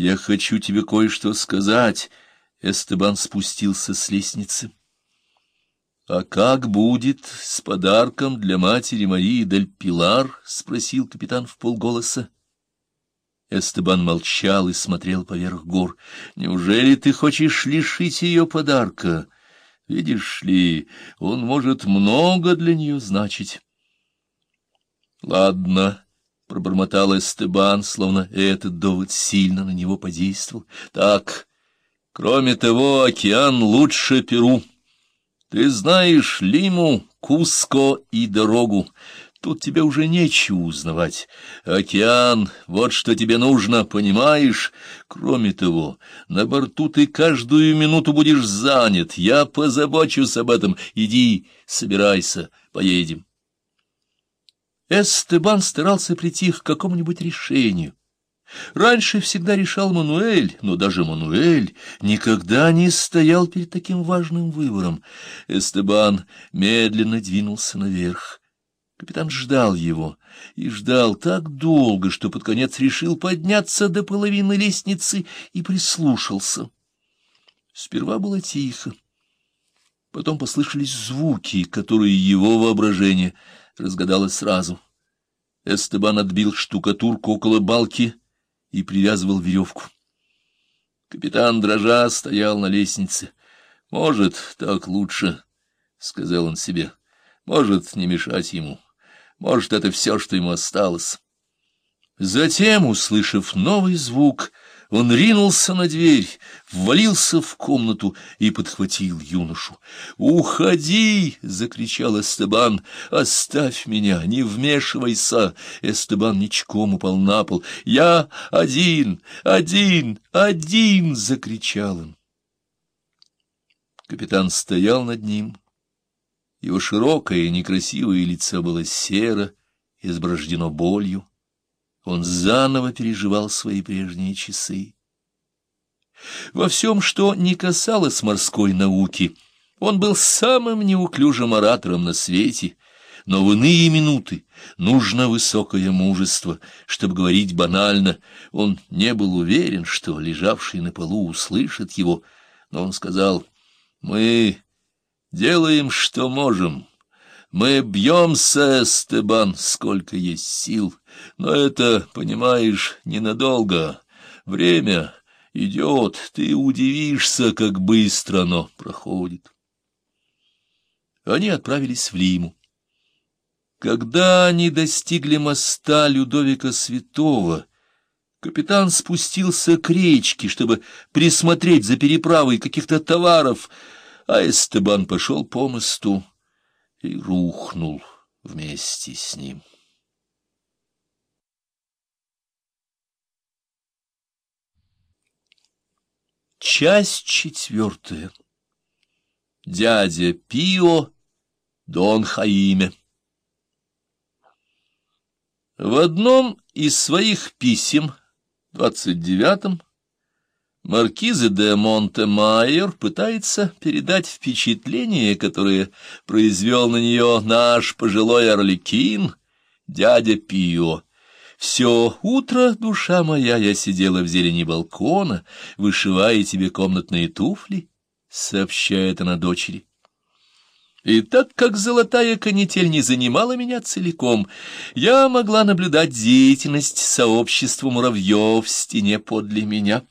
я хочу тебе кое-что сказать. Эстебан спустился с лестницы. — А как будет с подарком для матери Марии Дель Пилар? — спросил капитан в полголоса. Эстебан молчал и смотрел поверх гор. — Неужели ты хочешь лишить ее подарка? Видишь ли, он может много для нее значить. — Ладно, — пробормотал Эстебан, словно этот довод сильно на него подействовал. — Так, кроме того, океан лучше Перу. Ты знаешь Лиму, Куско и дорогу. Тут тебе уже нечего узнавать. Океан — вот что тебе нужно, понимаешь? Кроме того, на борту ты каждую минуту будешь занят. Я позабочусь об этом. Иди, собирайся, поедем. Эстебан старался прийти к какому-нибудь решению. Раньше всегда решал Мануэль, но даже Мануэль никогда не стоял перед таким важным выбором. Эстебан медленно двинулся наверх. Капитан ждал его и ждал так долго, что под конец решил подняться до половины лестницы и прислушался. Сперва было тихо. Потом послышались звуки, которые его воображение разгадало сразу. Эстебан отбил штукатурку около балки и привязывал веревку. Капитан дрожа стоял на лестнице. «Может, так лучше», — сказал он себе. «Может, не мешать ему. Может, это все, что ему осталось». Затем, услышав новый звук, он ринулся на дверь, ввалился в комнату и подхватил юношу. «Уходи!» — закричал Эстебан. «Оставь меня, не вмешивайся!» Эстебан ничком упал на пол. «Я один, один, один!» — закричал он. Капитан стоял над ним. Его широкое и некрасивое лицо было серо, изброждено болью. Он заново переживал свои прежние часы. Во всем, что не касалось морской науки, он был самым неуклюжим оратором на свете, но в иные минуты нужно высокое мужество, чтобы говорить банально. Он не был уверен, что лежавший на полу услышит его, но он сказал, «Мы делаем, что можем». Мы бьемся, Стебан, сколько есть сил, но это, понимаешь, ненадолго. Время идет, ты удивишься, как быстро оно проходит. Они отправились в Лиму. Когда они достигли моста Людовика Святого, капитан спустился к речке, чтобы присмотреть за переправой каких-то товаров, а Эстебан пошел по мосту и рухнул вместе с ним. Часть четвертая. Дядя Пио, Дон Хаиме. В одном из своих писем, двадцать девятом, Маркиза де Монте-Майер пытается передать впечатление, которое произвел на нее наш пожилой орликин, дядя Пио. Все утро, душа моя, я сидела в зелени балкона, вышивая тебе комнатные туфли, — сообщает она дочери. И так как золотая канитель не занимала меня целиком, я могла наблюдать деятельность сообщества муравьев в стене подле меня —